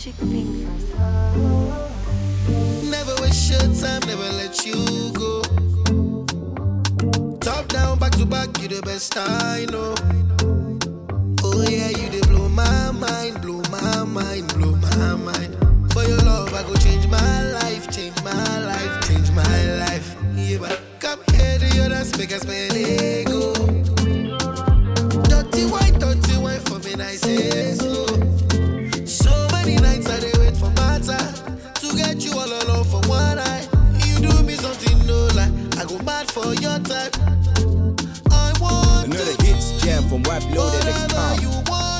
Magic fingers. Never waste your time, never let you go. Top down, back to back, you the best I know. Oh yeah, you they blow my mind, blow my mind, blow my mind. For your love, I go change my life, change my life, change my life. Yeah, but come here to your dance, make us spend. For your type. I want Another hits jam from Wap Loaded whatever Comp.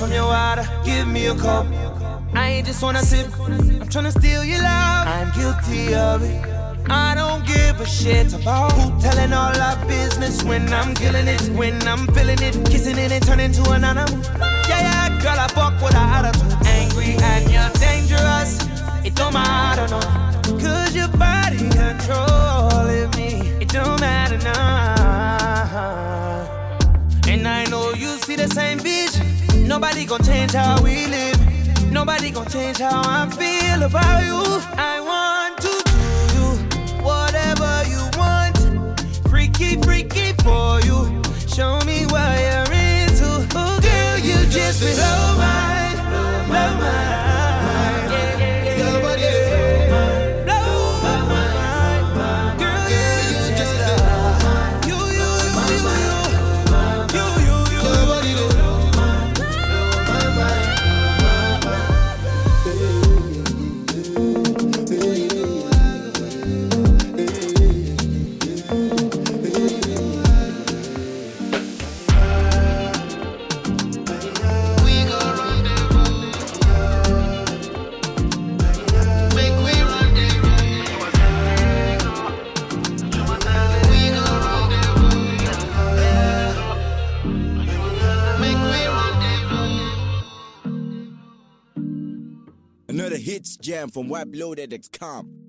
From your water, give me a cup. I ain't just wanna sip, I'm tryna steal your love. I'm guilty of it. I don't give a shit about who telling all our business when I'm killing it, when I'm feeling it, kissing it and turning to an animal. Yeah, yeah, girl, I fuck with her attitude. Angry and you're dangerous. It don't matter, no. Cause your body controlling me. It don't matter now. And I know you see the same vision. Nobody gon' change how we live. Nobody gon' change how I feel about you. I want Another hits jam from Waploaded X Comp.